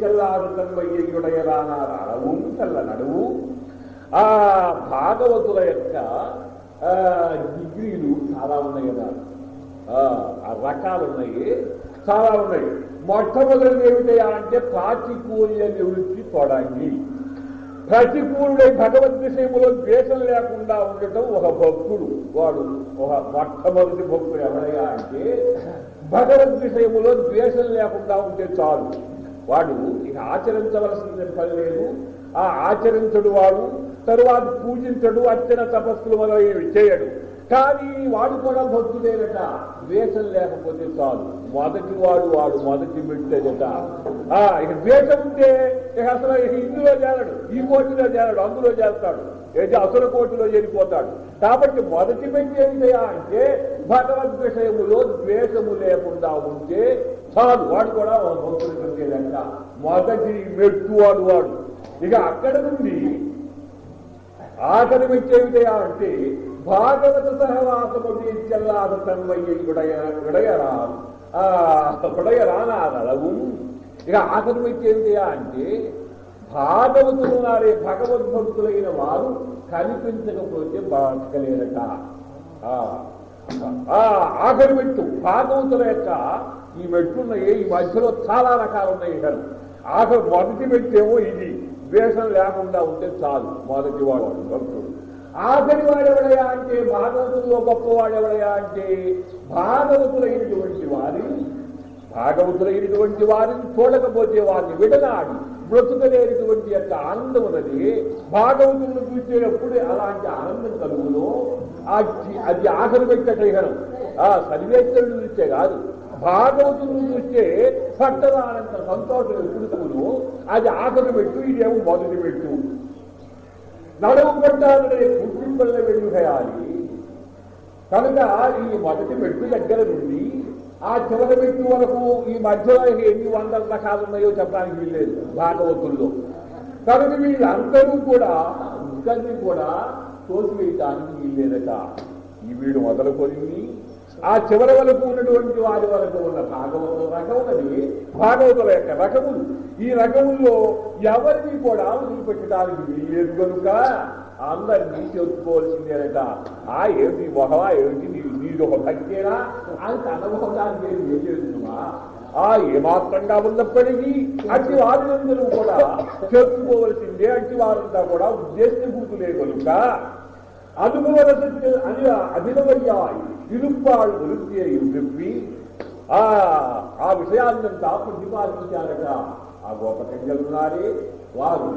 చెల్లారు తన్మయ్యుడయరానారు అడవు చల్ల నడువు ఆ భాగవతుల యొక్క డిగ్రీలు చాలా ఉన్నాయి కదా ఆ, రకాలు ఉన్నాయి చాలా ఉన్నాయి. మొట్టమొదటి ఏమిటయా అంటే ప్రాతికూల్య నివృత్తి తోడాంగి ప్రతికూలుడై భగవద్ విషయంలో ద్వేషం లేకుండా ఉండటం ఒక భక్తుడు. వాడు ఒక మొట్టమొదటి భక్తుడు ఎవరయ్యా అంటే భగవద్ విషయంలో ద్వేషం లేకుండా ఉంటే చాలు. వాడు ఇక ఆచరించవలసిన పని లేదు ఆ ఆచరించడు వాడు తరువాత పూజించడు అర్చన తపస్సులు మొదలైనవి చేయడు. కానీ వాడు కూడా భక్తుడేనట ద్వేషం లేకపోతే చాలు. మొదటి వాడు వాడు మొదటి బిడ్డదట. ఆ, ఇక ద్వేషం ఉంటే ఇక అసలు ఇందులో చేరడు ఈ కోటిలో చేరడు అందులో చేస్తాడు ఏది అసుర కోటిలో చేరిపోతాడు? కాబట్టి మొదటి పెట్టి ఏమిటయా అంటే భగవద్ విషయములో ద్వేషము లేకుండా ఉంటే చాలు. వాడు కూడా భక్తులు పెట్టేదంట మొదటి మెట్టు వాడు వాడు. ఇక అక్కడ నుండి ఆఖరి మెట్టేమిటయా అంటే భాగవత సహవాసము చెల్లాద తన్వయ్య విడయ విడయరా ఆ ఇక ఆఖరి మెట్టేమిటయా అంటే భాగవతులు నారే భగవద్భక్తులైన వారు కనిపించకపోతే బతకలేరట ఆ ఆఖరి మెట్టు భాగవతుల యొక్క ఈ మెట్లున్నాయి ఈ మధ్యలో చాలా రకాలు ఉన్నాయి ఇక్కడ ఆఖరి మొదటి మెట్టేమో ఇది ద్వేషం లేకుండా ఉంటే చాలు మొదటి వాడు భక్తుడు. ఆఖరి వాడెవడయా అంటే భాగవతుల్లో గొప్పవాడెవడయా అంటే భాగవతులైనటువంటి వారి భాగవతులైనటువంటి వారిని చూడకపోతే వారిని విడనాడి. బ్రతుకలేనటువంటి యొక్క ఆనందం ఉన్నది. భాగవతులను చూసేటప్పుడు అలాంటి ఆనందం కలుగును అది అది ఆఖరి పెట్టటం ఆ సర్వేశ్వరుడు చూస్తే కాదు. భాగవతులను చూస్తే పట్టదానంత సంతోషం ఎప్పుడు అది ఆఖరి పెట్టు ఇదేమో మొదటి పెట్టు. నడవు పట్టాలనే కుటుంబంలో వెళ్ళి కనుక ఈ మొదటి మెట్టు దగ్గర నుండి ఆ చివరి వ్యక్తి వరకు ఈ మధ్యలో ఎన్ని వందల రకాలు ఉన్నాయో చెప్పడానికి వీల్లేదు భాగవతుల్లో. కనుక వీళ్ళందరూ కూడా ఇద్దరిని కూడా తోసివేయటానికి వీల్లేదట. ఈ వీడు మొదలుకొని ఆ చివరి వరకు ఉన్నటువంటి వారి వరకు ఉన్న భాగవత రకములది భాగవతుల యొక్క రకములు ఈ రకముల్లో ఎవరిని కూడా వదిలిపెట్టడానికి వీల్లేదు కనుక అందరు నీతి ఒప్పుకోవాల్సిందేనట ఆ ఏమిటి మొహవా ఏమిటి నీ నీది ఒక భక్తేనా అంత అనుభవడానికి ఏం చేస్తున్నావా? ఆ ఏమాత్రంగా ఉన్నప్పటికీ అట్టి వారందరూ కూడా చెప్పుకోవలసిందే అట్టి వారంతా కూడా ఉద్దేశం ఉద్దేశభూతులే కనుక. అనుభవరస అని అభినవయ్యాయి తిరుప్పాళ్ళు వృత్తి అని చెప్పి ఆ ఆ విషయాన్నంతా ప్రతిపాదించారట ఆ గొప్ప కన్యలున్నారే వారు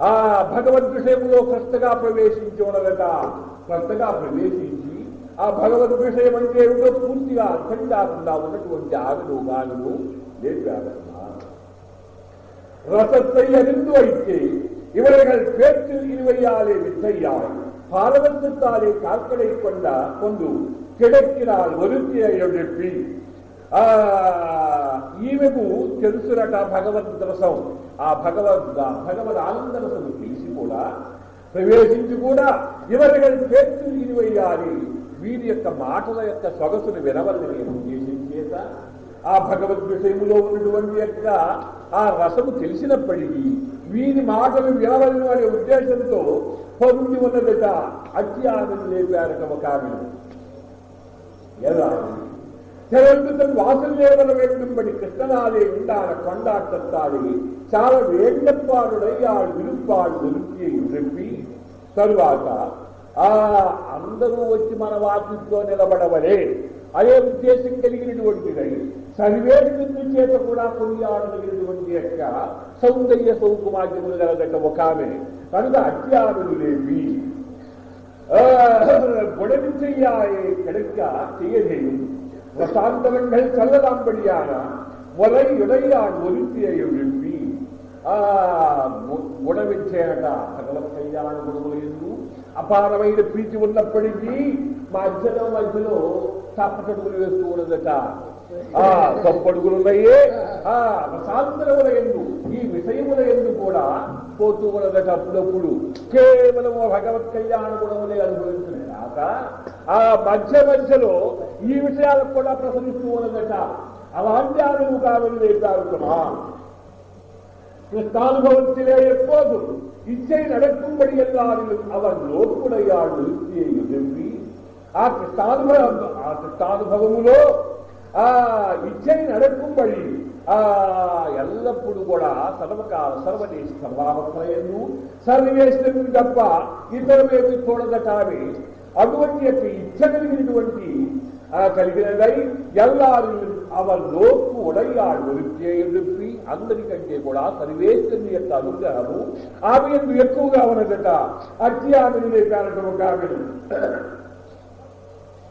ఆ భగవద్ విషయంలో క్రస్తగా ప్రవేశించి ఉన్నదట క్రస్తగా ప్రవేశించి ఆ భగవద్ విషయం అంటే ఏమిటో పూర్తిగా అర్థం కాకుండా ఉన్నటువంటి ఆగలు గానులు లేపారమ్మా ரசத்தை அறிந்து வைத்து இவர்கள் பேச்சில் இருவையாலே வித்தையாய் பாரதத்தாலே கால்களை கொண்ட கொண்டு కిడక్కిరాలు ఒలిపియ చెప్పి ఆ ఈమెకు తెలుసురట భగవద్ రసం ఆ భగవద్ భగవద్ ఆనంద రసము తెలిసి కూడా ప్రవేశించి కూడా ఇవరిగల్ పేర్చులు ఇరువయ్యాలి వీరి యొక్క మాటల యొక్క సొగసును వినవల్ని నేను చేత ఆ భగవద్ విషయములో ఉన్నటువంటి యొక్క ఆ రసము తెలిసినప్పటికీ వీరి మాటలు వినవలను అనే ఉద్దేశంతో పొంది ఉన్నదట. అత్యానం లేపారట ఒక ఆమె. ఎలా? சிலருக்கு தன் வாசலே வர வேண்டும்படி கிருஷ்ணனாலே உண்டான கொண்டாட்டத்தாலே சால வேண்டப்பாடுடையாள் விருப்பாள் விருப்பியை விரும்பி தருவாக்கா ఆ అందరూ వచ్చి మన వాకిట్లో నిలబడవలే అదే ఉద్దేశం కలిగినటువంటిదై సర్వేటి బిందు చేత కూడా కొనియాడగలిగినటువంటి యొక్క సౌందర్య సౌకుమార్యములు గలదట ఒక ఆమె కనుక అత్యారులేవి బుడవి చెయ్యాలి కనుక చెయ్యదేమి செய்யதையும் பிரசாந்தவங்கள் செல்லலாம்படியான முறை இடையான் ஒருத்தியை எழுப்பி గుణవిచ్చేయట భగవత్ కళ్యాణ గుణములు ఎందు అపారమైన ప్రీతి ఉన్నప్పటికీ మధ్యలో మధ్యలో తప్పటడుగులు వేస్తూ ఉన్నదట ఆ తప్పడుగులు ఉన్నాయే ఆ రసాంతరముల ఎందు ఈ విషయముల ఎందు కూడా పోతూ ఉన్నదట అప్పుడప్పుడు కేవలం భగవత్ కళ్యాణ గుణములే అనుభవించిన తర్వాత ఆ మధ్య మధ్యలో ఈ విషయాలకు కూడా ప్రసరిస్తూ ఉన్నదట. అలాంటి అనుభవం కావాలి వేదారుతున్నా ಕೃಷ್ಣಾನುಭವತ್ತಿಲೇ ಎಪ್ಪೋದು ಇಚ್ಛೆ ನಡೆಕುಂಬಡಿಯಲ್ಲಾರಲು ಅವರ ಲೋಕುಡಯಾಡು ಇಚ್ಛೆಯು ನಂಬಿ ఆ కృష్ణానుభవం ఆ కృష్ణానుభవములో ఆ ఇచ్చే నడకుంబడి ఆ ఎల్లప్పుడూ కూడా సర్వకాల సర్వదేశ సర్వేశ్వరుడు తప్ప ఇతరమేమి చూడదటావి అటువంటి యొక్క ఇచ్చ కలిగినటువంటి ఆ కలిగినదై ఎల్లారు అవర్ లోపు ఉడయ్యాడు ఒలికే ఎదుర్పి అందరికంటే కూడా సర్వేశ్వరుని యొక్క అనుగ్రహము ఆమె ఎందు ఎక్కువగా ఉన్నదట అట్టి ఆమెను లేపారట ఒక ఆమెను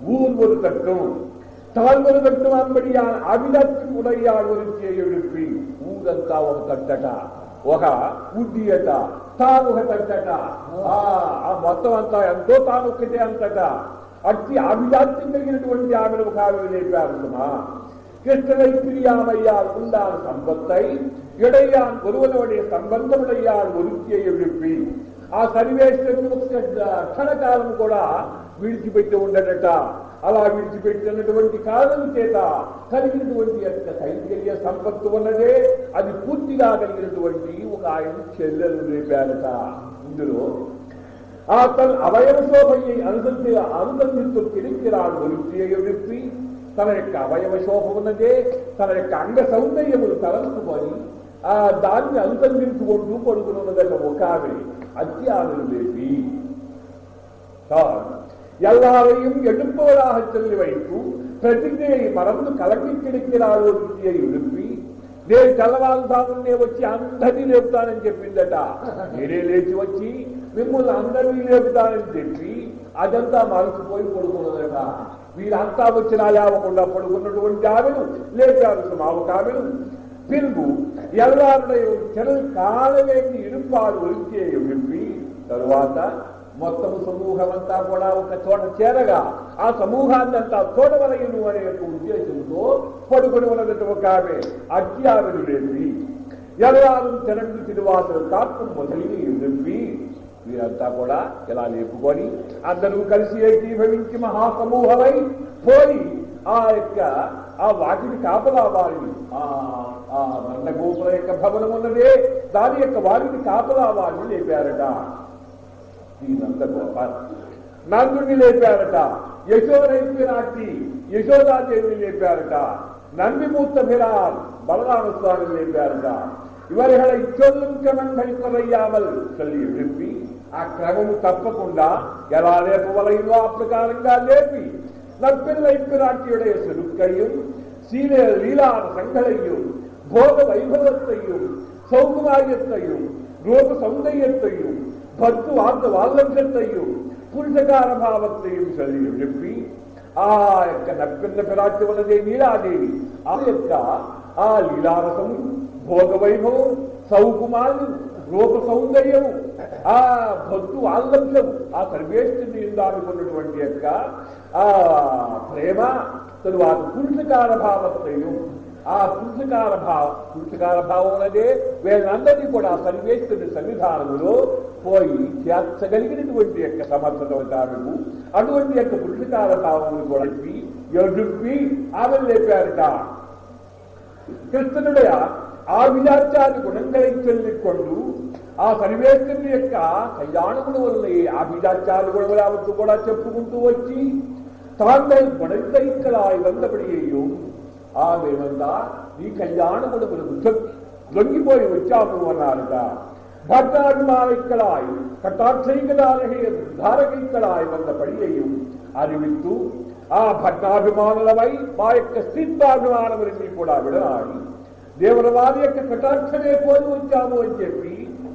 ஊர்வொரு தட்டும் தாழ்வொரு தட்டும் అంబడియాన్ అవిదత్తి ఉడయ్యాడు ఒలికే ఎదుర్పి ఊరంతా ఒక తట్టట ఒక ఉద్దియట తాను ఒక తట్టట ఆ ఆ మొత్తం అంతా ఎంతో తాను ఒక్కటే అంతట అట్టి అభిజాత్యం కలిగినటువంటి ఆమెను ఒక ఆమెను లేపారు సుమా கிருஷ்ணனைப்பிரியாமையால் உண்டான சம்பத்தை இடையான் ஒருவனுடைய సంబంధముడయ్యాడు ఒలికే ఎదుర్పి ఆ సన్నివేశం క్షణకాలం కూడా విడిచిపెట్టి ఉండడట అలా విడిచిపెట్టినటువంటి కారణం చేత కలిగినటువంటి యొక్క కైంకర్య సంపత్తు ఉన్నదే. అది పూర్తిగా కలిగినటువంటి ఒక ఆయన చెల్లెలు రేపాడట ఇందులో ఆ తన అవయవ శోభయ్యి అనుసంధి అనుసంధిస్తూ కిరికిరాడు వృత్తి వృత్తి తన యొక్క అవయవ శోభ ఉన్నదే. తన యొక్క అంగ సౌందర్యములు తలంచుకొని ఆ దాన్ని అనుసంధించుకుంటూ పడుకున్నదట ఒక ఆమె అత్యామెను లేపి. எல்லாரையும் எழுப்புவதாக చెల్లి వైపు ప్రతిజ్ఞ మరొక కలకిక్కిడికి రాదు ప్రతిజ్ఞ ఉడిపి నేను తెల్లవారుతాను నేను వచ్చి అందరినీ లేపుతానని చెప్పిందట మీరే లేచి వచ్చి మిమ్మల్ని అందరినీ లేపుతానని చెప్పి అదంతా మరచిపోయి పడుకున్నదట వీరంతా వచ్చిన లేవకుండా పడుకున్నటువంటి ఆమెను లేచాల్సిన ఆవు కామెను పిరుగు ఎల్లారుడైన చెరలు కాలవేసి ఇడుపాలు ఒలిచే విప్పి తరువాత మొత్తము సమూహమంతా కూడా ఒక చోట చేరగా ఆ సమూహాన్ని అంతా చూడవలయను అనే యొక్క ఉద్దేశంతో పడుకుని ఉన్నదట ఒక ఆమె అట్టి ఆమెను లేపి తినట్టు తిరువాసలు తాత్వం మొదలైన నింపి వీరంతా కూడా ఇలా లేపుకొని అందరూ కలిసి ఏకీభవించి మహాసమూహమై పోయి ఆ యొక్క ఆ వాటిని కాపలా వారిని ఆ ఆ నందగోపుల యొక్క భవనం ఉన్నదే దాని యొక్క వారిని కాపలా వారిని లేపారట. దీనంత గొప్ప నందుడిని లేపారట యశోరైపిరాచి యశోదాదేవిని లేపారట నందిమూర్త ఫిరాన్ బలరామ స్వామిని లేపారట ఇవరిహళ ఇచ్చోల్లంకమన్మణిపరయ్యామల్ చల్లి విప్పి ఆ క్రమము తప్పకుండా ఎలా లేపవలయో ఆ ప్రకారంగా లేపి நற்பில் ஐப்பிராட்டியுடைய செருக்கையும் சீல లీలా சங்களையும் భోగ வைபவத்தையும் சௌகுமாரியத்தையும் ரூப சௌந்தரியத்தையும் పట్టు అంత వాళ్ళంతటయ్యూ పురుషకార భావత్రయం చదివి చెప్పి ఆ యొక్క నప్పిన్న పిరాటి ఉన్నదే నీలాదేవి. ఆ యొక్క ఆ లీలారసము భోగవైభవం సౌకుమారు రూప సౌందర్యం ఆ భక్తు ఆల్లంభ్యం ఆ సర్వేష్ఠిని ఉందానుకున్నటువంటి యొక్క ఆ ప్రేమ తరువాత పురుషకార భావత్రయం ఆ పురుషకార భావ పురుషకార భావం అనేది వీళ్ళందరినీ కూడా సన్వేస్తున్న సన్నిధానములో పోయి చేర్చగలిగినటువంటి యొక్క సమర్థత అటువంటి యొక్క పురుషకార భావం కొడిపి ఎడుపి ఆమె లేపారట కృష్ణుడయ ఆ విలాచాన్ని కొండు ఆ సన్వేస్తుని యొక్క కళ్యాణముల వల్ల ఆ విలాచాలు కూడా కూడా చెప్పుకుంటూ వచ్చి తాండై గుణంకరించలా ఇవందపడియ్యో ఆమెమందా నీ కళ్యాణ గుణములకు లొంగిపోయి వచ్చాము అన్నారట భద్రాత్మావిక్కడాయి కటాక్షైకదారహే ధారకిక్కడాయి వంద పడియు అరివిత్తు ఆ భద్రాభిమానులవై మా యొక్క స్థిత్వాభిమానములన్నీ కూడా విడనాడి. దేవుల వారి యొక్క కటాక్షనే కోరి వచ్చాము అని చెప్పి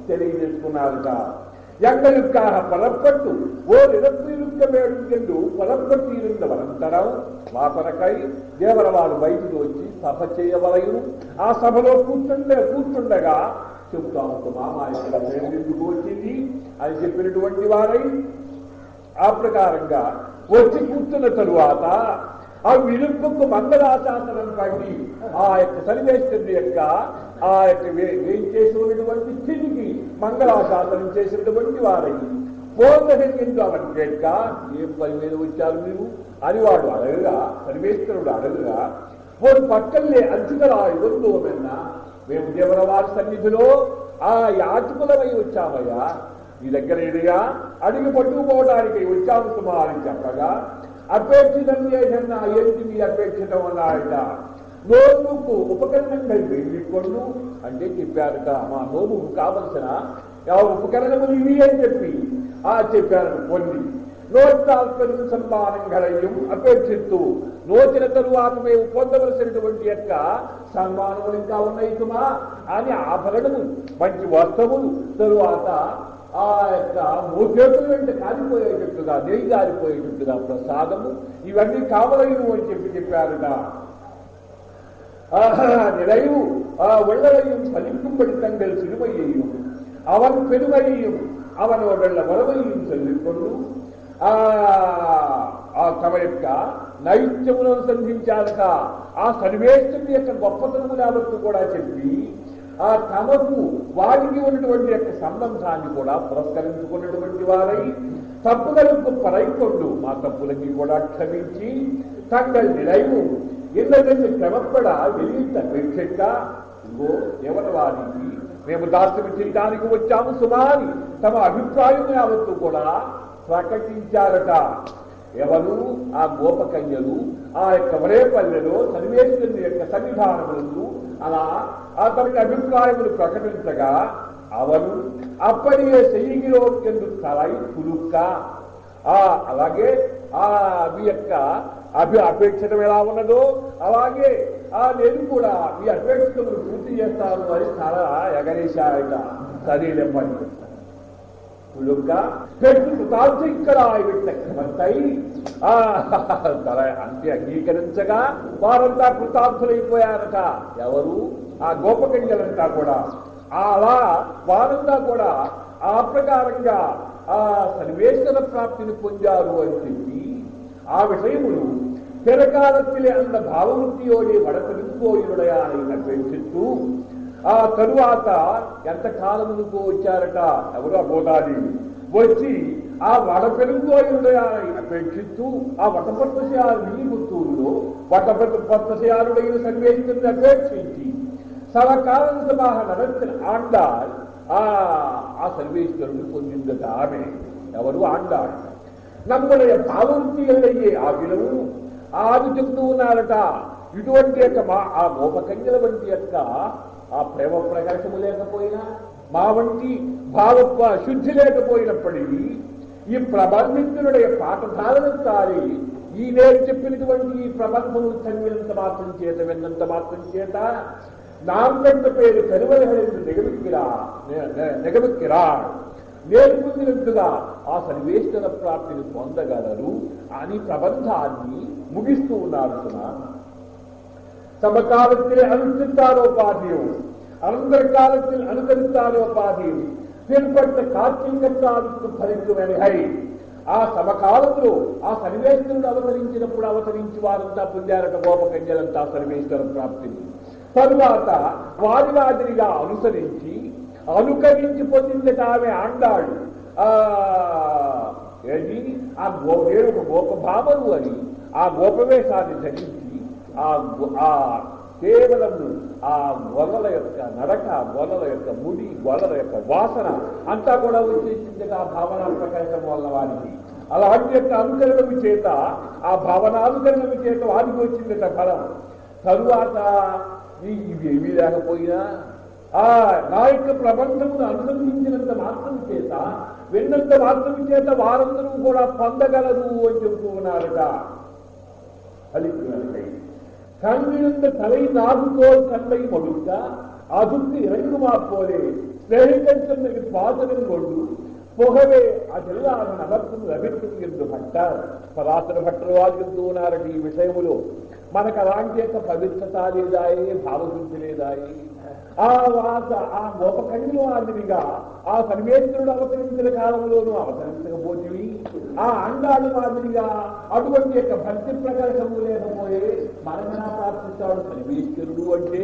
తెలియజేసుకున్నారట எங்களுக்காக பலப்பட்டு ஓர் இறப்பு இருக்க வேண்டும் என்று பலப்பட்டு இருந்த వనంతరం వాపరకై దేవరవారు బయటికి వచ్చి సభ చేయవలయును ఆ సభలో కూర్చుండే కూర్చుండగా చెబుతాము మామ ఇక్కడ ఎందుకు వచ్చింది అని చెప్పినటువంటి వారై ఆ ప్రకారంగా వచ్చి కూర్చున్న తరువాత ఆ విలుపుకు మంగళాశాసనం పడి ఆ యొక్క సన్నివేశ్వరుని యొక్క ఆ యొక్క చేసినటువంటి వేయి చేసి ఉన్నటువంటి మంగళాశాసనం చేసినటువంటి వారై. పోగలిగింది అవని కేట్క ఏం పని మీద వచ్చారు మీరు? అని వాడు అడగగా సర్వేశ్వరుడు అడగగా పోను పక్కల్లే అంచుకలా ఇవ్వదు మేము దేవరవారి సన్నిధిలో ఆ యాచకులమై వచ్చామయ్యా. నీ దగ్గర ఇడిగా అడిగి పట్టుకుపోవడానికి వచ్చాము సుమా అని చెప్పగా అపేక్షితం చేసిన ఏంటి మీ అపేక్షితం అన్నాడట నోరుకు ఉపకరణంగా వెళ్ళికొండు అంటే చెప్పారట. మా నోరుకు కావలసిన ఆ ఉపకరణములు ఇవి అని చెప్పి. ఆ చెప్పారు కొన్ని. నోటాల్పరిన సన్మానంగళయం అపేక్షిస్తూ నోచిన తరువాత మేము పొందవలసినటువంటి యొక్క సన్మానములు ఇంకా ఉన్నాయి అని ఆభరణము మంచి వస్త్రములు తరువాత ఆ యొక్క మూచేతుల వెంట కాలిపోయేటట్టుగా నెయ్యి కాలిపోయేటట్టుగా ప్రసాదము ఇవన్నీ కావలయను అని చెప్పి చెప్పారట நிலையும் வெள்ளவையும் சலிக்கும்படி தங்கள் சிறுமையையும் அவன் பெருமையையும் அவனோட வரவையும் சொல்லிக் கொண்டு ఆ తమ యొక్క నైత్యమును సంధించాలట ఆ సన్నివేశం యొక్క గొప్పతనము యావత్తు కూడా చెప్పి ఆ తమకు వారికి ఉన్నటువంటి యొక్క సంబంధాన్ని కూడా పురస్కరించుకున్నటువంటి వారై తప్పులకు పరైకొండు మా తప్పులకి కూడా క్షమించి తంగల్ నిలయము ఎందుకంటే క్రమపడ వెళ్ళింత అపేక్షక ఇగో ఎవరి వారికి మేము దాస్తమి చేయడానికి వచ్చాము సుమారి తమ అభిప్రాయం యావత్తు కూడా ప్రకటించారట. ఎవరు? ఆ గోపకన్యలు ఆ యొక్క వరేపల్లెలో సన్నివేశుని యొక్క సన్నిధానములందు అలా అతనికి అభిప్రాయములు ప్రకటించగా అవను అప్పటికే చెయ్యిలో ఎందుకు తలై కులుక్క ఆ అలాగే ఆ మీ యొక్క అభి అపేక్షితం ఎలా ఉన్నదో అలాగే ఆ నేను కూడా మీ అపేక్షితములు పూర్తి చేస్తాను అని చాలా ఎగరేశారట. ఇక్కడ ఇవిట్ల. చక్రవర్తయి తల అంతే అంగీకరించగా వారంతా కృతార్థులైపోయారట ఎవరు? ఆ గోపకంజలంతా కూడా. అలా వారంతా కూడా ఆ ప్రకారంగా ఆ సన్నివేశన ప్రాప్తిని పొందారు అని చెప్పి ఆ విషయములు పిరకాలత్తిలే అంద భావవృత్తియోడి అని అయినటువంటి ఆ తరువాత ఎంతకాలం నువ్వు వచ్చారట? ఎవరో గోదాదేవి వచ్చి ఆ వడపెరుగులో అపేక్షిస్తూ ఆ వటపత్రశయాలుని ముత్తూరులో వటపత్ర పత్రశయాలుడైన సన్వేషితుని అపేక్షించి సవకాలం సభ నడచిన ఆండాల్ ఆ సర్వేశ్వరుడు పొందిందట ఆమె. ఎవరు? ఆండాడు நம்முடைய பாவத்தியல்லையே ஆகிலும் చెప్తూ ఉన్నారట. ఇటువంటి యొక్క మా ఆ గోపకన్యల వంటి యొక్క ఆ ప్రేమ ప్రకాశము లేకపోయినా మా వంటి భావత్వ శుద్ధి లేకపోయినప్పటికీ ఈ ప్రబంధితునుடைய పాఠధారణ తారి ఈ నేను చెప్పినటువంటి ఈ ప్రబంధము చదివినంత మాత్రం చేత విన్నంత మాత్రం చేత నాంకంట పేరు కనువలహరించు నిగమిక్కిరా నిగమిక్కిరా. నేను ఆ సన్వేషణ ప్రాప్తిని పొందగలరు అని ప్రబంధాన్ని ముగిస్తూ ఉన్నారు സമകാലത്തിൽ അനുസരിച്ചാലോപാധിയും അനന്തരകാലത്തിൽ അനുസരിച്ചാലോപാധിയും దీనిపట్ల ఫలితం హై. ఆ సమకాలంలో ఆ సన్నివేశ్వరుడు అవతరించినప్పుడు అవతరించి వారంతా పొందారట గోపకన్యలంతా సన్నివేశ్వర ప్రాప్తి తరువాత వారి మాదిరిగా అనుసరించి అనుకరించి పొందిందట ఆమె ఆండాడు ఆ గో ఏడు గోప భావరు అని. ఆ గోపవేశాన్ని ధరించి ఆ కేవలం ఆ వలల యొక్క నడక వలల యొక్క ముడి వలల యొక్క వాసన అంతా కూడా వచ్చేసింది ఆ భావన ప్రకాశం వల్ల వారికి అలాంటి యొక్క అనుకరణము చేత ఆ భావన అనుకరణము చేత వారికి వచ్చిందట ఫలం. తరువాత ఇవేమీ లేకపోయినా ఆ నా యొక్క ప్రబంధమును అనుసంధించినంత మాత్రం చేత విన్నంత మాత్రం చేత వారందరూ కూడా పొందగలరు అని చెబుతూ ఉన్నారట. ఫలించినట్లయింది கண்ணிருந்த தலை நாகுதோல் கண்ணை ஒழுக்க அதுக்கு இறங்குமா போலே? ஸ்நேகிதன் பாதகம் கொண்டு போகவே ಅದೆಲ್ಲ ನಲಕ್ಕನ್ನು ಲಭಿಸುತ್ತಿದ್ದು ಭಟ್ಟ ಪರಾಸರ ಭಟ್ಟರು ಆಗಿದ್ದು ನಾರಟಿ ವಿಷಯಗಳು మనకు అలాంటి యొక్క పవిత్రత లేదాయి భావశుద్ధి లేదాయి. ఆ వాత ఆ గోపకన్యుల మాదిరిగా ఆ సన్వేశ్వరుడు అవతరించిన కాలంలోనూ అవతరించకపోతివి. ఆ అండాడు మాదిరిగా అటువంటి యొక్క భక్తి ప్రకాశము లేకపోయే మరణా ప్రార్థిస్తాడు సన్వేశ్వరుడు అంటే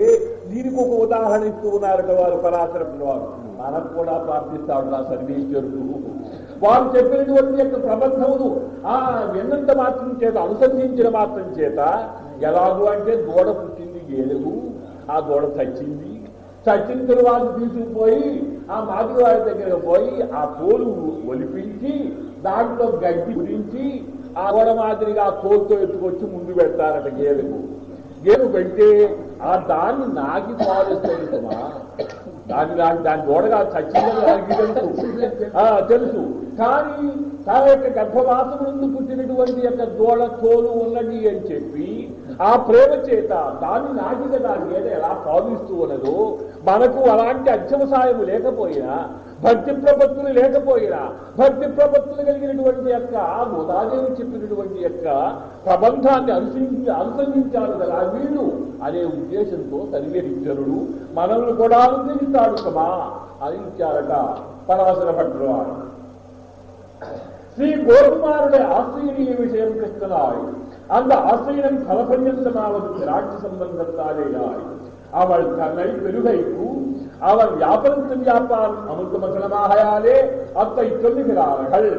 దీనికి ఒక ఉదాహరణ ఇస్తూ ఉన్నారట వారు పరాశరపుడు వారు. మనకు కూడా ప్రార్థిస్తాడు నా సర్వేశ్వరుడు. వారు చెప్పినటువంటి యొక్క ప్రబంధమును ఆ విన్నంత మాత్రం చేత అనుసంధించిన మాత్రం చేత ఎలాగూ అంటే గోడ పుట్టింది ఏలుగు ఆ గోడ చచ్చింది. చచ్చిన తరువాత తీసుకుపోయి ఆ మాదిరివాడి దగ్గరకు పోయి ఆ తోలు ఒలిపించి దాంట్లో గడ్డి గురించి ఆ గోడ మాదిరిగా ఆ తోలుతో ఎత్తుకొచ్చి ముందు పెడతారట గేదెకు. గేలు పెడితే ఆ దాన్ని నాకి పాలిస్తుంది దాని దాని దాని గోడగా చచ్చిందని తెలుసు. తెలుసు. కానీ తన యొక్క గర్భవాసం నుండి పుట్టినటువంటి యొక్క దోళ తోలు ఉన్నది అని చెప్పి ఆ ప్రేమ చేత దాన్ని నాటిక దాని మీద ఎలా సాధిస్తూ ఉన్నదో మనకు అలాంటి అత్యవసాయం లేకపోయినా భక్తి ప్రపత్తులు లేకపోయినా భక్తి ప్రపత్తులు కలిగినటువంటి యొక్క గోదాదేవి చెప్పినటువంటి యొక్క ప్రబంధాన్ని అనుసరించి అనుసరించారు కదా వీళ్ళు అనే ఉద్దేశంతో సర్వేశ్వరుడు మనల్ని కూడా అనుసరిస్తాడు இருந்தா இருக்குமா அகிம்சா வேண்டா பரவசரப்பட்டுருவான் ஸ்ரீ கோகுமாருடைய ஆசிரியரிய விஷயம் கிருஷ்ணனாய் அந்த ஆசிரியம் பலபரியந்தமாவது திராட்ச சம்பந்தத்தாலேயாய் அவள் தன்னை பெருகைக்கு அவர் வியாபாரத்து வியாபாரம் அமுத்து மகனமாகையாலே அத்தை சொல்லுகிறார்கள்.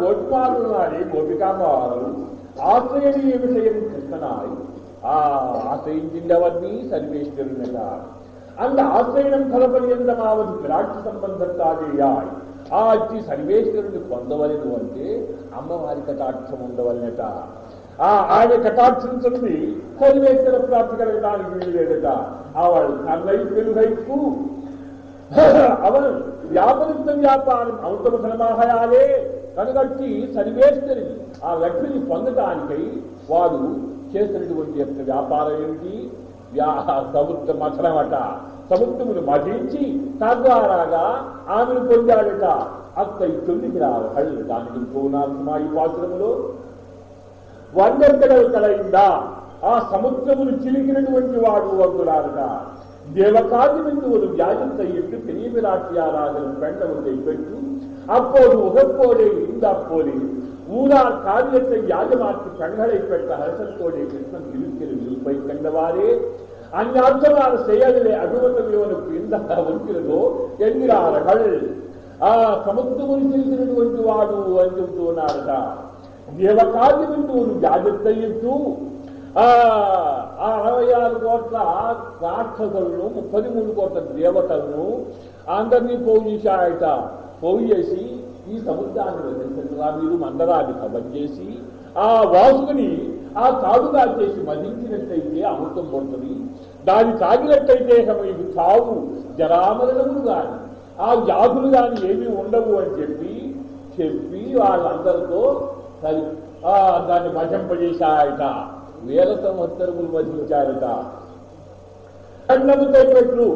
கோபிமாரனாலே கோபிகாமாரும் ஆசிரியரிய விஷயம் கிருஷ்ணனாய். ஆ சர்வேஸ்வரன் என்றார். அந்த ఆశ్రయణం ఫలపర్యంతమావతి విరాట్ సంబంధం కాదేయా ఆ అట్టి సర్వేశ్వరుని పొందవలను అంటే అమ్మవారి కటాక్షం ఉండవలనట. ఆ ఆయన కటాక్షించింది సర్వేశ్వర ప్రాప్తి కలగడానికి వీలులేదట. ఆవాళ్ళు నన్నై వెలుగైపు అవను వ్యాపరిత వ్యాపారం అవుతమ ధనమాహయాలే కనుగట్టి సర్వేశ్వరిని ఆ లక్ష్మిని పొందటానికై వారు చేసినటువంటి యొక్క వ్యాపారం ఏమిటి? సముద్ర మథనమట సముద్రమును మధించి తద్వారాగా ఆమెను పొందాడట. అక్క ఈ తొమ్మిది రావాలి దానికి పూర్ణాత్మ ఈ పాత్రములో వందెంతడలు కలయిందా? ఆ సముద్రమును చిలికినటువంటి వాడు వందులాడట దేవకాది బిందువులు వ్యాధింత ఎట్లు తెలియవిరాట్యారాధన పెండవులు పెట్టు அப்போது உகப்போடே இருந்தாப்போலே ஊரார் காரியத்தை யாஜமாக்கி கண்களை பெற்ற அரசத்தோடே கிருஷ்ணன் இருக்கிற இருப்பை கண்டவாறே அந்நாட்களான செயலிலே அனுமதம் இவனுக்கு இந்த இருக்கிறதோ என்கிறார்கள் ఆ సముద్రమును తెలిసినటువంటి వాడు అని చెబుతూ ఉన్నారట దేవకార్యమంటూ జాగ్రత్త ఇస్తూ ఆ ఆ అరవై ఆరు కోట్ల రాక్షసులను ముప్పది మూడు కోట్ల దేవతలను అందరినీ పోగు పోయి చేసి ఈ సముద్రాన్ని వదిలించరా మీరు మందరాన్ని కబం చేసి ఆ వాసుకుని ఆ తాగు చేసి మదించినట్లయితే అమృతం పడుతుంది దాన్ని తాగినట్లయితే మీకు చావు జరామరణములు కానీ ఆ వ్యాధులు కానీ ఏమీ ఉండవు అని చెప్పి చెప్పి వాళ్ళందరితో ఆ దాన్ని మఠంపజేశాయట వేల సంవత్సరములు మధించారట ಕಣ್ಣಮುತ್ತೈಪಟ್ಟು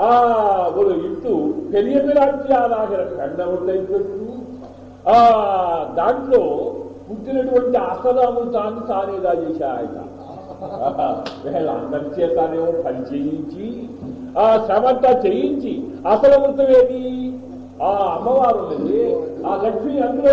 ಆ ಅವರು ಇಟ್ಟು ఆ రాజ్యాలాగిన కన్నముతైపెట్టు ఆ దాంట్లో పుట్టినటువంటి అసలామృతాన్ని తానేదా చేశా ఆయన అందరి చేతానేమో పని చేయించి ఆ శ్రమంత చేయించి అసలమృతం ఏది ఆ అమ్మవారు ఆ లక్ష్మి అందులో